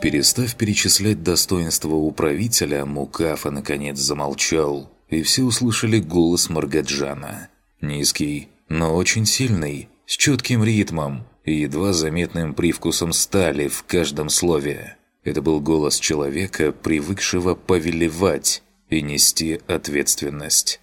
Перестав перечислять достоинства управителя, Мукафа наконец замолчал, и все услышали голос Маргаджана. Низкий, но очень сильный, с четким ритмом и едва заметным привкусом стали в каждом слове. Это был голос человека, привыкшего повелевать и нести ответственность.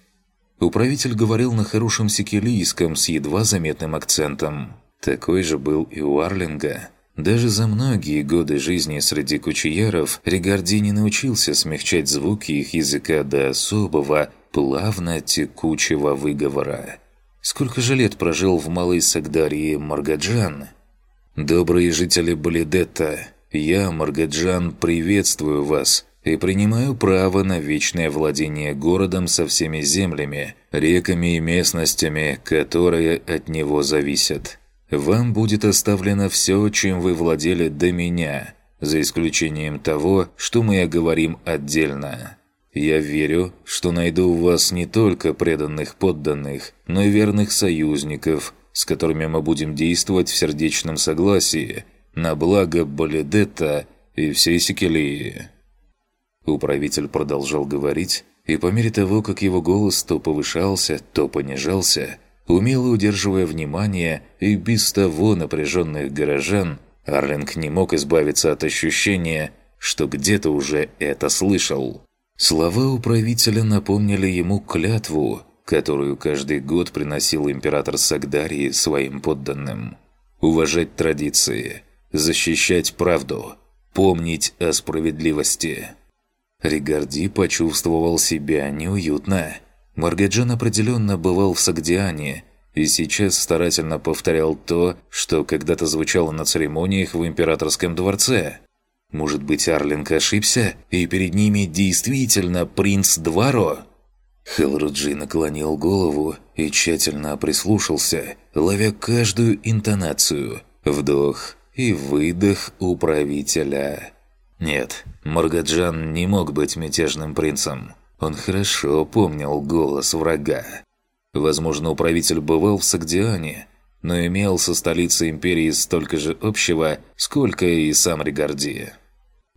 Управитель говорил на хорошем сикилийском с едва заметным акцентом. Такой же был и у Арлинга. Даже за многие годы жизни среди кучияров Ригарди не научился смягчать звуки их языка до особого, плавно текучего выговора. Сколько же лет прожил в Малой Сагдарии Маргаджан? «Добрые жители Балидетта, я, Маргаджан, приветствую вас и принимаю право на вечное владение городом со всеми землями, реками и местностями, которые от него зависят. Вам будет оставлено все, чем вы владели до меня, за исключением того, что мы оговорим отдельно». Я верю, что найду у вас не только преданных подданных, но и верных союзников, с которыми мы будем действовать в сердечном согласии на благо Баледетта и всей Секелии». Управитель продолжал говорить, и по мере того, как его голос то повышался, то понижался, умело удерживая внимание и без того напряженных горожан, Арлинг не мог избавиться от ощущения, что где-то уже это слышал. Слова управителя напомнили ему клятву, которую каждый год приносил император Сагдарии своим подданным. Уважать традиции, защищать правду, помнить о справедливости. Ригарди почувствовал себя неуютно. Маргаджан определенно бывал в Сагдиане и сейчас старательно повторял то, что когда-то звучало на церемониях в императорском дворце. Может быть, Арлинг ошибся, и перед ними действительно принц Дваро? Хелруджи наклонил голову и тщательно прислушался, ловя каждую интонацию, вдох и выдох управителя. Нет, Маргаджан не мог быть мятежным принцем. Он хорошо помнил голос врага. Возможно, управитель бывал в Сагдиане, но имел со столицей империи столько же общего, сколько и сам Ригарди.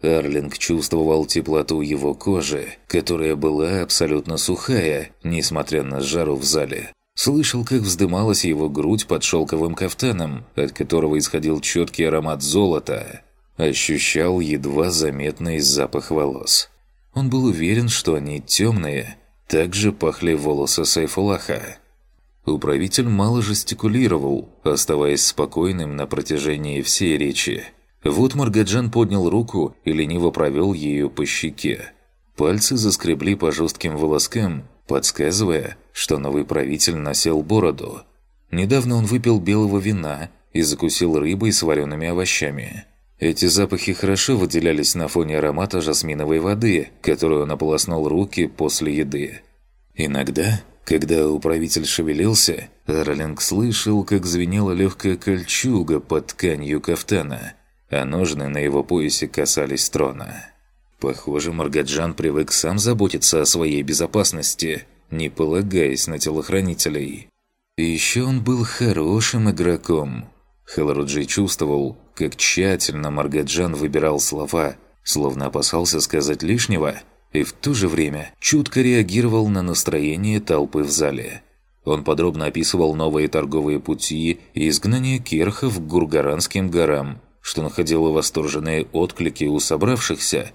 Арлинг чувствовал теплоту его кожи, которая была абсолютно сухая, несмотря на жару в зале. Слышал, как вздымалась его грудь под шелковым кафтаном, от которого исходил четкий аромат золота. Ощущал едва заметный запах волос. Он был уверен, что они темные. Также пахли волосы Сайфулаха. Управитель мало жестикулировал, оставаясь спокойным на протяжении всей речи. Вот Маргаджан поднял руку и лениво провел ею по щеке. Пальцы заскребли по жестким волоскам, подсказывая, что новый правитель носил бороду. Недавно он выпил белого вина и закусил рыбой с вареными овощами. Эти запахи хорошо выделялись на фоне аромата жасминовой воды, которую он ополоснул руки после еды. Иногда когда управитель шевелился, Роллинг слышал, как звенела легкая кольчуга под тканью кафтана, а ножны на его поясе касались трона. Похоже, Маргаджан привык сам заботиться о своей безопасности, не полагаясь на телохранителей. И еще он был хорошим игроком. Халаруджи чувствовал, как тщательно Маргаджан выбирал слова, словно опасался сказать лишнего – и в то же время чутко реагировал на настроение толпы в зале. Он подробно описывал новые торговые пути и изгнание керхов к Гургаранским горам, что находило восторженные отклики у собравшихся.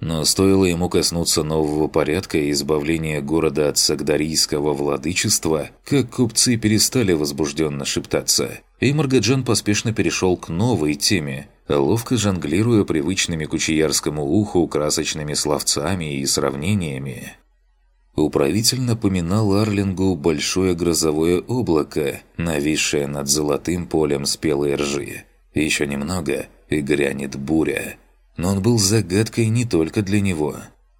Но стоило ему коснуться нового порядка и избавления города от сагдарийского владычества, как купцы перестали возбужденно шептаться, и Маргаджан поспешно перешел к новой теме – ловко жонглируя привычными кучиярскому уху красочными словцами и сравнениями. Управитель напоминал Арлингу большое грозовое облако, нависшее над золотым полем спелой ржи. Еще немного, и грянет буря. Но он был загадкой не только для него.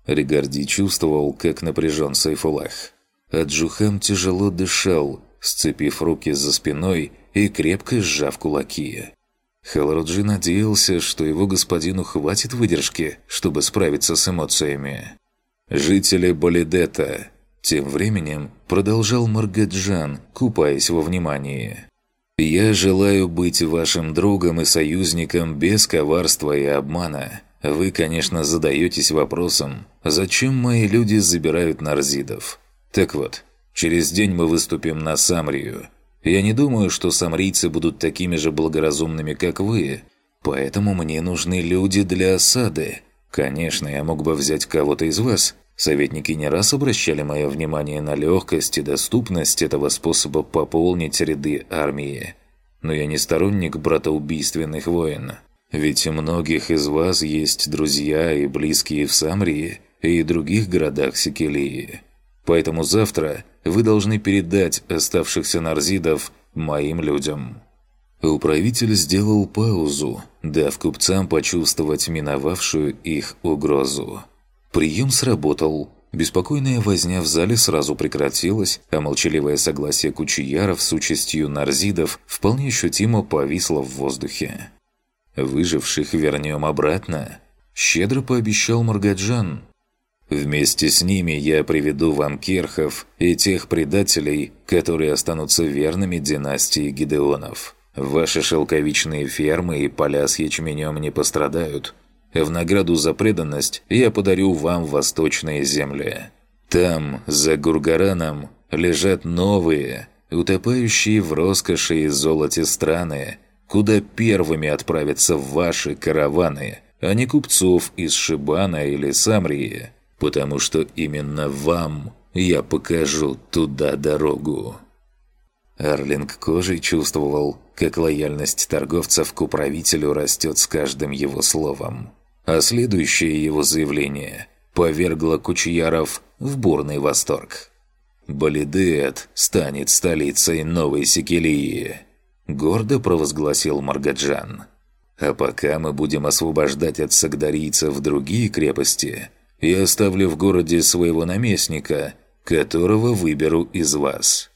Ригарди чувствовал, как напряжен Сайфулах. Аджухам тяжело дышал, сцепив руки за спиной и крепко сжав кулаки. Халруджи надеялся, что его господину хватит выдержки, чтобы справиться с эмоциями. «Жители Болидета», тем временем продолжал Маргаджан, купаясь во внимании. Я желаю быть вашим другом и союзником без коварства и обмана. Вы, конечно, задаетесь вопросом, зачем мои люди забирают нарзидов? Так вот, через день мы выступим на Самрию. Я не думаю, что самрийцы будут такими же благоразумными, как вы, поэтому мне нужны люди для осады. Конечно, я мог бы взять кого-то из вас. Советники не раз обращали мое внимание на легкость и доступность этого способа пополнить ряды армии. Но я не сторонник братоубийственных войн. Ведь у многих из вас есть друзья и близкие в Самрии и других городах Секелии. Поэтому завтра вы должны передать оставшихся нарзидов моим людям». Управитель сделал паузу, дав купцам почувствовать миновавшую их угрозу. Прием сработал. Беспокойная возня в зале сразу прекратилась, а молчаливое согласие кучияров с участью нарзидов вполне ощутимо повисло в воздухе. «Выживших вернем обратно», – щедро пообещал Маргаджан. «Вместе с ними я приведу вам керхов и тех предателей, которые останутся верными династии Гидеонов». Ваши шелковичные фермы и поля с ячменем не пострадают. В награду за преданность я подарю вам восточные земли. Там, за Гургараном, лежат новые, утопающие в роскоши и золоте страны, куда первыми отправятся ваши караваны, а не купцов из Шибана или Самрии, потому что именно вам я покажу туда дорогу». Арлинг кожей чувствовал, как лояльность торговцев к управителю растет с каждым его словом. А следующее его заявление повергло Кучьяров в бурный восторг. «Балидет станет столицей Новой Секелии», – гордо провозгласил Маргаджан. «А пока мы будем освобождать от сагдарийцев другие крепости, я оставлю в городе своего наместника, которого выберу из вас».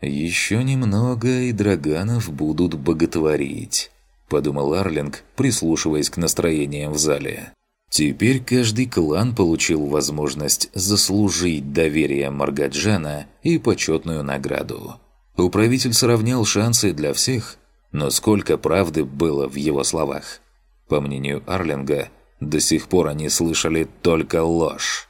«Еще немного, и Драганов будут боготворить», – подумал Арлинг, прислушиваясь к настроениям в зале. Теперь каждый клан получил возможность заслужить доверие Маргаджана и почетную награду. Управитель сравнял шансы для всех, но сколько правды было в его словах. По мнению Арлинга, до сих пор они слышали только ложь.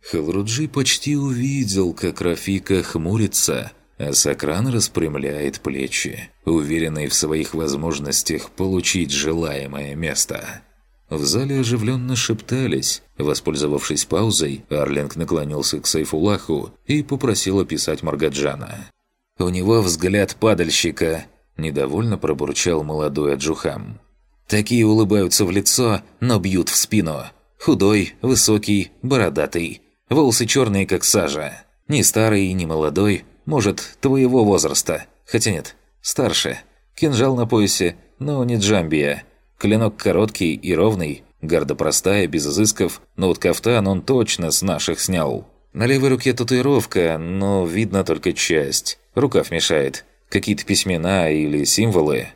Халруджи почти увидел, как Рафика хмурится – а Сакран распрямляет плечи, уверенный в своих возможностях получить желаемое место. В зале оживленно шептались. Воспользовавшись паузой, Арлинг наклонился к Сайфулаху и попросил описать Маргаджана. «У него взгляд падальщика», – недовольно пробурчал молодой Аджухам. «Такие улыбаются в лицо, но бьют в спину. Худой, высокий, бородатый. Волосы черные, как сажа. Ни старый, ни молодой, может, твоего возраста. Хотя нет, старше. Кинжал на поясе, но не джамбия. Клинок короткий и ровный, гарда простая, без изысков, но вот кафтан он точно с наших снял. На левой руке татуировка, но видно только часть. Рукав мешает. Какие-то письмена или символы.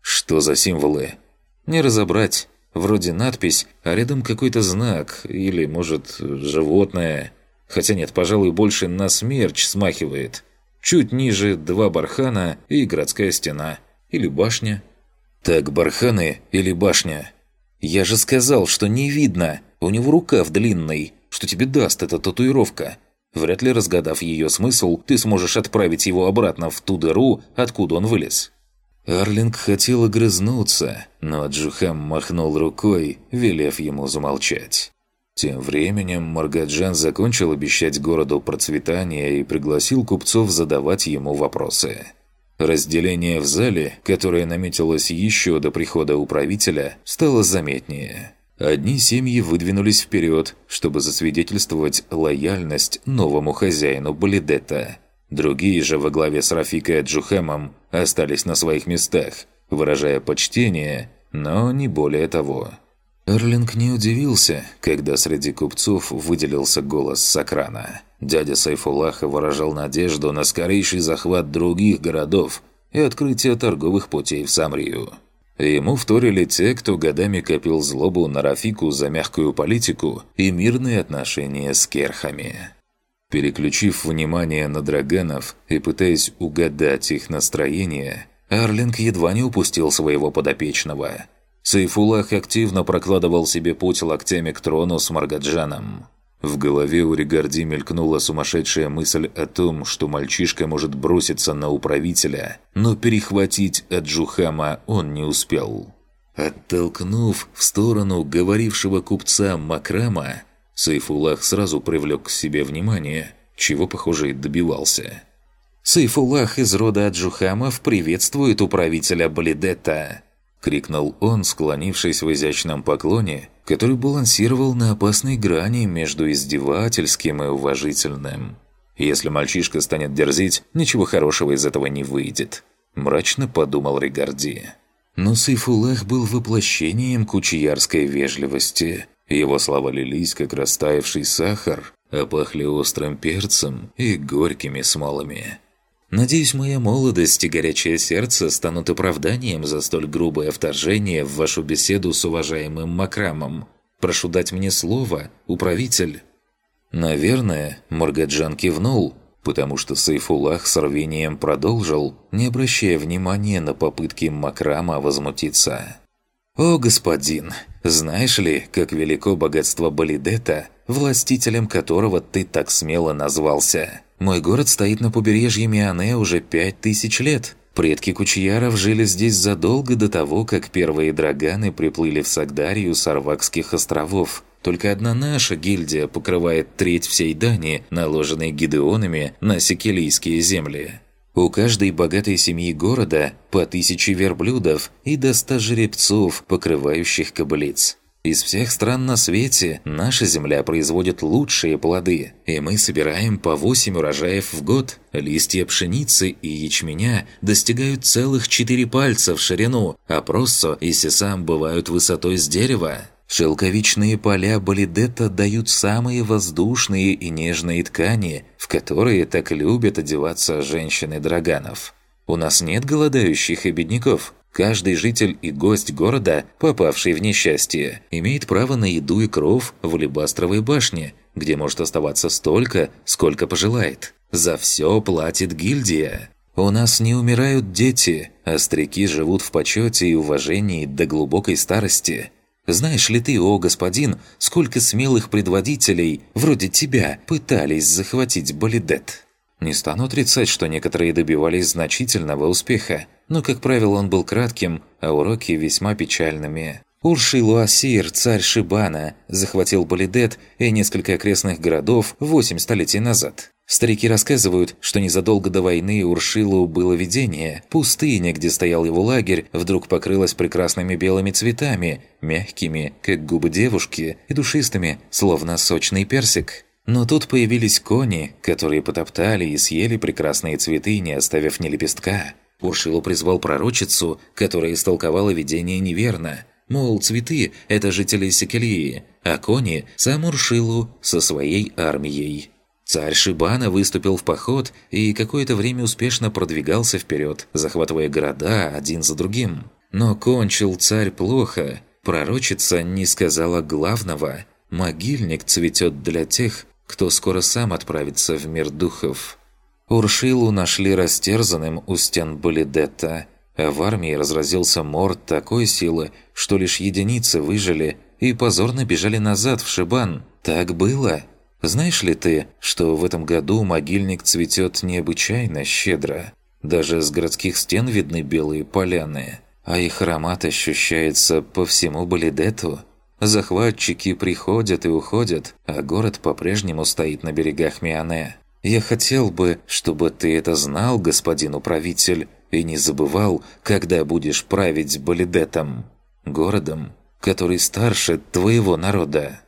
Что за символы? Не разобрать. Вроде надпись, а рядом какой-то знак. Или, может, животное. Хотя нет, пожалуй, больше на смерч смахивает. Чуть ниже два бархана и городская стена. Или башня. Так, барханы или башня? Я же сказал, что не видно. У него рукав длинный. Что тебе даст эта татуировка? Вряд ли разгадав ее смысл, ты сможешь отправить его обратно в ту дыру, откуда он вылез. Арлинг хотел огрызнуться, но Джухам махнул рукой, велев ему замолчать. Тем временем Маргаджан закончил обещать городу процветание и пригласил купцов задавать ему вопросы. Разделение в зале, которое наметилось еще до прихода управителя, стало заметнее. Одни семьи выдвинулись вперед, чтобы засвидетельствовать лояльность новому хозяину Балидета. Другие же во главе с Рафикой Джухемом остались на своих местах, выражая почтение, но не более того. Эрлинг не удивился, когда среди купцов выделился голос Сакрана. Дядя Сайфулаха выражал надежду на скорейший захват других городов и открытие торговых путей в Самрию. Ему вторили те, кто годами копил злобу на Рафику за мягкую политику и мирные отношения с керхами. Переключив внимание на драганов и пытаясь угадать их настроение, Арлинг едва не упустил своего подопечного. Сайфулах активно прокладывал себе путь локтями к трону с Маргаджаном. В голове у Ригарди мелькнула сумасшедшая мысль о том, что мальчишка может броситься на управителя, но перехватить Аджухама он не успел. Оттолкнув в сторону говорившего купца Макрама, Сайфулах сразу привлек к себе внимание, чего, похоже, и добивался. «Сайфулах из рода Аджухамов приветствует управителя Блидета!» — крикнул он, склонившись в изящном поклоне, который балансировал на опасной грани между издевательским и уважительным. «Если мальчишка станет дерзить, ничего хорошего из этого не выйдет», — мрачно подумал Ригарди. Но Сайфулах был воплощением кучиярской вежливости. Его слова лились, как растаявший сахар, а пахли острым перцем и горькими смолами. Надеюсь, моя молодость и горячее сердце станут оправданием за столь грубое вторжение в вашу беседу с уважаемым Макрамом. Прошу дать мне слово, управитель». Наверное, Моргаджан кивнул, потому что Сайфулах с рвением продолжил, не обращая внимания на попытки Макрама возмутиться. «О, господин, знаешь ли, как велико богатство Балидета, властителем которого ты так смело назвался?» Мой город стоит на побережье Миане уже пять тысяч лет. Предки Кучьяров жили здесь задолго до того, как первые драганы приплыли в Сагдарию с Арвакских островов. Только одна наша гильдия покрывает треть всей дани, наложенной гидеонами на секелийские земли. У каждой богатой семьи города по тысяче верблюдов и до ста жеребцов, покрывающих кобылиц. Из всех стран на свете наша земля производит лучшие плоды, и мы собираем по 8 урожаев в год. Листья пшеницы и ячменя достигают целых 4 пальца в ширину, а проссо и сесам бывают высотой с дерева. Шелковичные поля Балидета дают самые воздушные и нежные ткани, в которые так любят одеваться женщины драганов. У нас нет голодающих и бедняков – Каждый житель и гость города, попавший в несчастье, имеет право на еду и кров в Лебастровой башне, где может оставаться столько, сколько пожелает. За все платит гильдия. У нас не умирают дети, а старики живут в почете и уважении до глубокой старости. Знаешь ли ты, о господин, сколько смелых предводителей, вроде тебя, пытались захватить Болидет? Не стану отрицать, что некоторые добивались значительного успеха, но, как правило, он был кратким, а уроки весьма печальными. Уршилу Асир, царь Шибана, захватил Балидет и несколько окрестных городов восемь столетий назад. Старики рассказывают, что незадолго до войны Уршилу было видение. Пустыня, где стоял его лагерь, вдруг покрылась прекрасными белыми цветами, мягкими, как губы девушки, и душистыми, словно сочный персик. Но тут появились кони, которые потоптали и съели прекрасные цветы, не оставив ни лепестка. Уршилу призвал пророчицу, которая истолковала видение неверно. Мол, цветы – это жители Секелии, а кони – сам Уршилу со своей армией. Царь Шибана выступил в поход и какое-то время успешно продвигался вперед, захватывая города один за другим. Но кончил царь плохо. Пророчица не сказала главного – могильник цветет для тех, кто скоро сам отправится в мир духов. Уршилу нашли растерзанным у стен Балидетта, а в армии разразился мор такой силы, что лишь единицы выжили и позорно бежали назад в Шибан. Так было. Знаешь ли ты, что в этом году могильник цветет необычайно щедро? Даже с городских стен видны белые поляны, а их аромат ощущается по всему Балидету. Захватчики приходят и уходят, а город по-прежнему стоит на берегах Миане. Я хотел бы, чтобы ты это знал, господин управитель, и не забывал, когда будешь править Балидетом, городом, который старше твоего народа».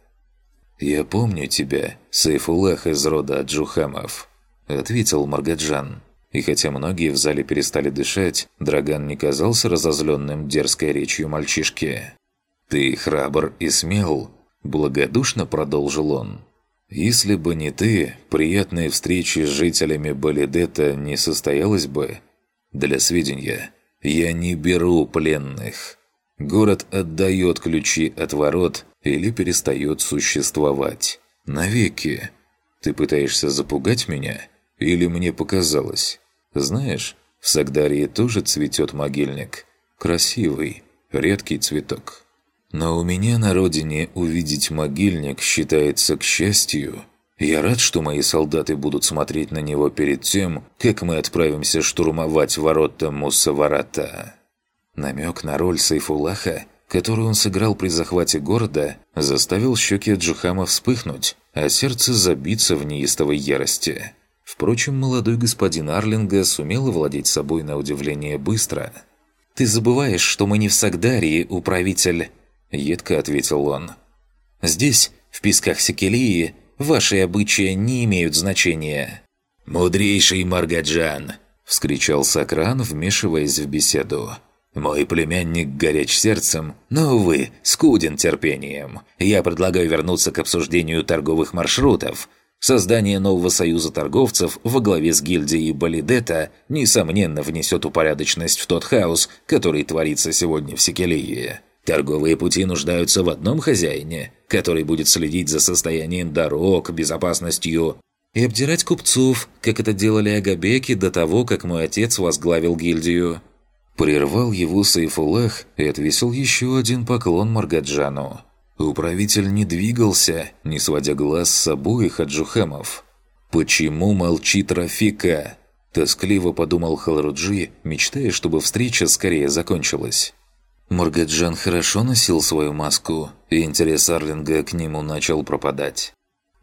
«Я помню тебя, Сайфулах из рода Аджухамов», — ответил Маргаджан. И хотя многие в зале перестали дышать, Драган не казался разозленным дерзкой речью мальчишки. «Ты храбр и смел», — благодушно продолжил он. Если бы не ты, приятной встречи с жителями Балидета не состоялось бы. Для сведения, я не беру пленных. Город отдает ключи от ворот или перестает существовать. Навеки. Ты пытаешься запугать меня? Или мне показалось? Знаешь, В Сагдарии тоже цветет могильник. Красивый, редкий цветок. Но у меня на родине увидеть могильник считается к счастью. Я рад, что мои солдаты будут смотреть на него перед тем, как мы отправимся штурмовать ворота Муссаварата. Намек на роль Сайфулаха, которую он сыграл при захвате города, заставил щеки Джухама вспыхнуть, а сердце забиться в неистовой ярости. Впрочем, молодой господин Арлинга сумел овладеть собой на удивление быстро. «Ты забываешь, что мы не в Сагдарии, управитель», — едко ответил он. «Здесь, в песках Секелии, ваши обычаи не имеют значения». «Мудрейший Маргаджан!» — вскричал Сакран, вмешиваясь в беседу. «Мой племянник горяч сердцем, но, увы, скуден терпением. Я предлагаю вернуться к обсуждению торговых маршрутов. Создание нового союза торговцев во главе с гильдией Балидета несомненно внесет упорядоченность в тот хаос, который творится сегодня в Секелии. Торговые пути нуждаются в одном хозяине, который будет следить за состоянием дорог, безопасностью и обдирать купцов, как это делали агабеки до того, как мой отец возглавил гильдию. Прервал его Сайфулах и отвесил еще один поклон Маргаджану. Управитель не двигался, не сводя глаз с обоих аджухамов. «Почему молчит Рафика?» Тоскливо подумал Халруджи, мечтая, чтобы встреча скорее закончилась. Маргаджан хорошо носил свою маску, и интерес Арлинга к нему начал пропадать.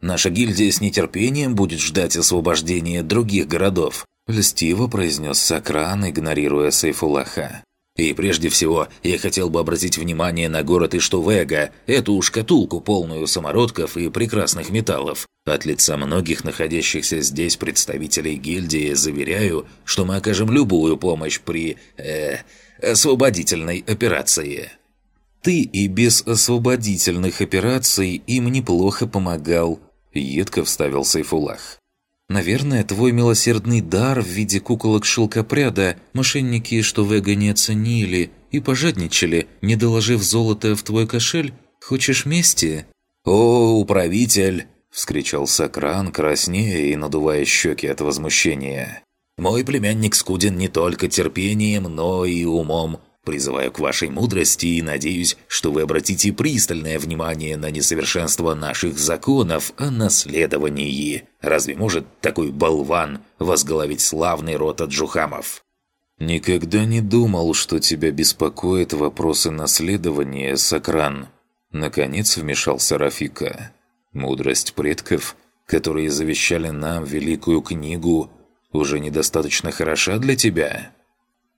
«Наша гильдия с нетерпением будет ждать освобождения других городов», Льстиво произнес Сакран, игнорируя Сайфулаха. «И прежде всего, я хотел бы обратить внимание на город Иштувега, эту шкатулку, полную самородков и прекрасных металлов. От лица многих находящихся здесь представителей гильдии заверяю, что мы окажем любую помощь при... Э, освободительной операции». «Ты и без освободительных операций им неплохо помогал», — едко вставил Сайфулах. Наверное, твой милосердный дар в виде куколок шелкопряда мошенники, что Вега не оценили и пожадничали, не доложив золото в твой кошель? Хочешь мести?» «О, управитель!» – вскричал Сакран, краснея и надувая щеки от возмущения. «Мой племянник скуден не только терпением, но и умом. Призываю к вашей мудрости и надеюсь, что вы обратите пристальное внимание на несовершенство наших законов о наследовании. Разве может такой болван возглавить славный род Аджухамов?» «Никогда не думал, что тебя беспокоят вопросы наследования, Сакран». Наконец вмешался Рафика. «Мудрость предков, которые завещали нам великую книгу, уже недостаточно хороша для тебя?»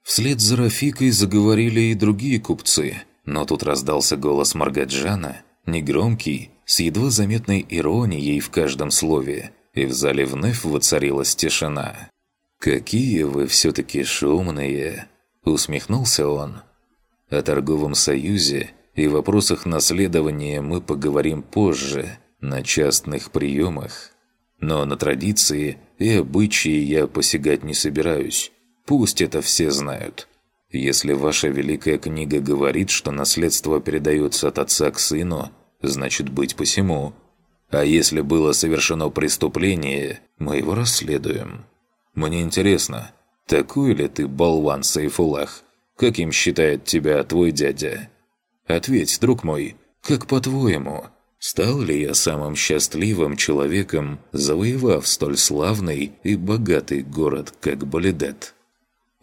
Вслед за Рафикой заговорили и другие купцы, но тут раздался голос Маргаджана, негромкий, с едва заметной иронией в каждом слове, и в зале вновь воцарилась тишина. «Какие вы все-таки шумные!» – усмехнулся он. «О торговом союзе и вопросах наследования мы поговорим позже, на частных приемах. Но на традиции и обычаи я посягать не собираюсь. Пусть это все знают. Если ваша великая книга говорит, что наследство передается от отца к сыну, значит быть посему. А если было совершено преступление, мы его расследуем. Мне интересно, такой ли ты болван Сайфулах, каким считает тебя твой дядя? Ответь, друг мой, как по-твоему, стал ли я самым счастливым человеком, завоевав столь славный и богатый город, как Балидет?»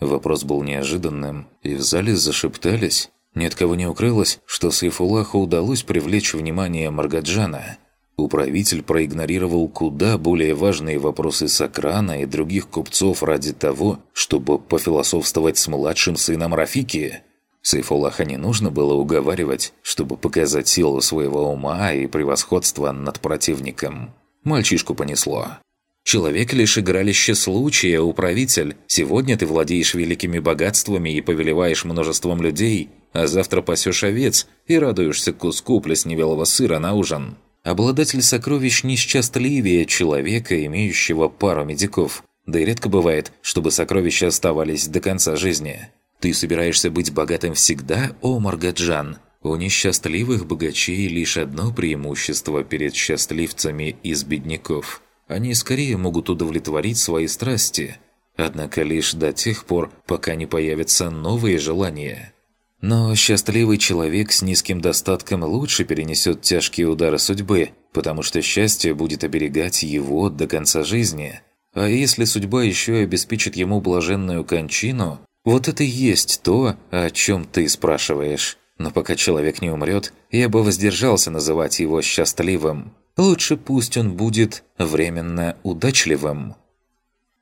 Вопрос был неожиданным, и в зале зашептались. Ни от кого не укрылось, что Сайфулаху удалось привлечь внимание Маргаджана. Управитель проигнорировал куда более важные вопросы Сакрана и других купцов ради того, чтобы пофилософствовать с младшим сыном Рафики. Сайфулаха не нужно было уговаривать, чтобы показать силу своего ума и превосходство над противником. Мальчишку понесло. Человек лишь игралище случая, управитель. Сегодня ты владеешь великими богатствами и повелеваешь множеством людей, а завтра пасешь овец и радуешься куску плесневелого сыра на ужин. Обладатель сокровищ несчастливее человека, имеющего пару медиков. Да и редко бывает, чтобы сокровища оставались до конца жизни. Ты собираешься быть богатым всегда, о Маргаджан? У несчастливых богачей лишь одно преимущество перед счастливцами из бедняков – они скорее могут удовлетворить свои страсти, однако лишь до тех пор, пока не появятся новые желания. Но счастливый человек с низким достатком лучше перенесет тяжкие удары судьбы, потому что счастье будет оберегать его до конца жизни. А если судьба еще и обеспечит ему блаженную кончину, вот это и есть то, о чем ты спрашиваешь. Но пока человек не умрет, я бы воздержался называть его счастливым. Лучше пусть он будет временно удачливым.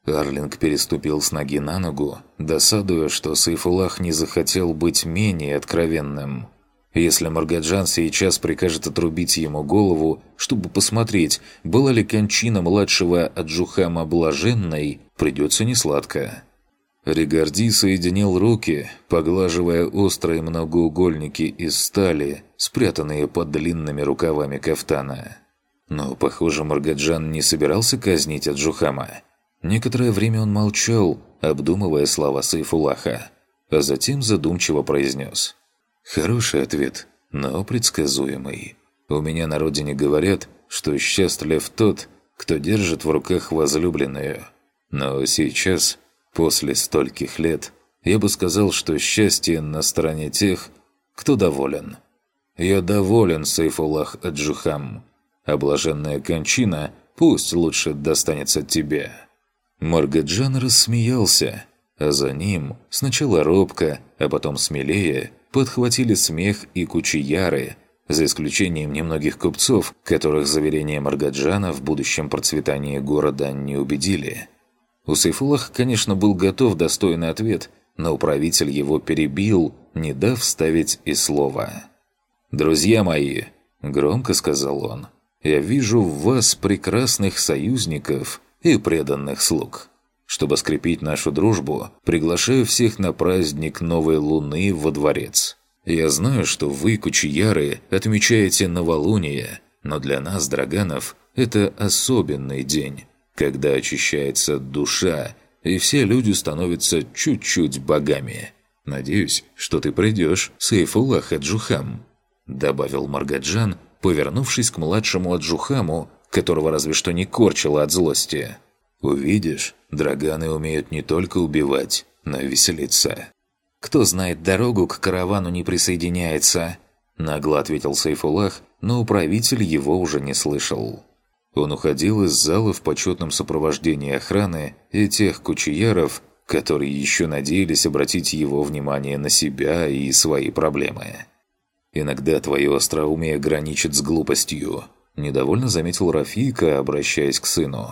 Арлинг переступил с ноги на ногу, досадуя, что Сайфулах не захотел быть менее откровенным. Если Маргаджан сейчас прикажет отрубить ему голову, чтобы посмотреть, была ли кончина младшего Аджухама блаженной, придется несладко. Ригарди соединил руки, поглаживая острые многоугольники из стали, спрятанные под длинными рукавами кафтана. Но, похоже, Маргаджан не собирался казнить Аджухама – Некоторое время он молчал, обдумывая слова Сайфулаха, а затем задумчиво произнес. «Хороший ответ, но предсказуемый. У меня на родине говорят, что счастлив тот, кто держит в руках возлюбленную. Но сейчас, после стольких лет, я бы сказал, что счастье на стороне тех, кто доволен. Я доволен, Сайфулах Аджухам. Облаженная кончина пусть лучше достанется тебе». Маргаджан рассмеялся, а за ним сначала робко, а потом смелее подхватили смех и кучияры, за исключением немногих купцов, которых заверения Маргаджана в будущем процветании города не убедили. У Сайфулах, конечно, был готов достойный ответ, но управитель его перебил, не дав вставить и слова. «Друзья мои», — громко сказал он, — «я вижу в вас прекрасных союзников» и преданных слуг. Чтобы скрепить нашу дружбу, приглашаю всех на праздник Новой Луны во дворец. Я знаю, что вы, кучияры, отмечаете новолуние, но для нас, драганов, это особенный день, когда очищается душа, и все люди становятся чуть-чуть богами. Надеюсь, что ты придешь, Сейфуллах Аджухам», добавил Маргаджан, повернувшись к младшему Аджухаму, которого разве что не корчило от злости. «Увидишь, драганы умеют не только убивать, но и веселиться». «Кто знает дорогу, к каравану не присоединяется», – нагло ответил Сайфулах, но управитель его уже не слышал. Он уходил из зала в почетном сопровождении охраны и тех кучияров, которые еще надеялись обратить его внимание на себя и свои проблемы. «Иногда твое остроумие граничит с глупостью», Недовольно заметил Рафика, обращаясь к сыну.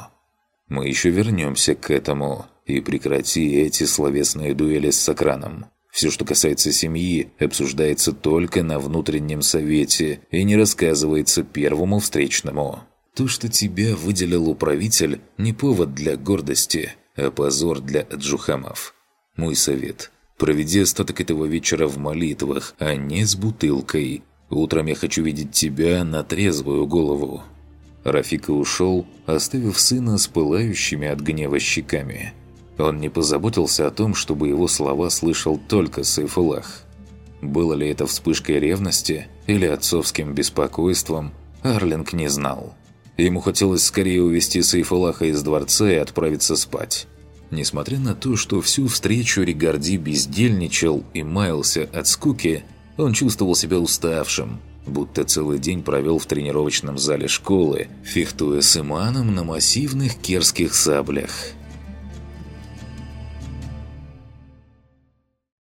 «Мы еще вернемся к этому, и прекрати эти словесные дуэли с Сокраном. Все, что касается семьи, обсуждается только на внутреннем совете и не рассказывается первому встречному. То, что тебя выделил управитель, не повод для гордости, а позор для аджухамов. Мой совет – проведи остаток этого вечера в молитвах, а не с бутылкой – Утром я хочу видеть тебя на трезвую голову». Рафика ушел, оставив сына с пылающими от гнева щеками. Он не позаботился о том, чтобы его слова слышал только Сайфулах. Было ли это вспышкой ревности или отцовским беспокойством, Арлинг не знал. Ему хотелось скорее увести Сайфулаха из дворца и отправиться спать. Несмотря на то, что всю встречу Ригарди бездельничал и маялся от скуки, он чувствовал себя уставшим, будто целый день провел в тренировочном зале школы, фехтуя с иманом на массивных керских саблях –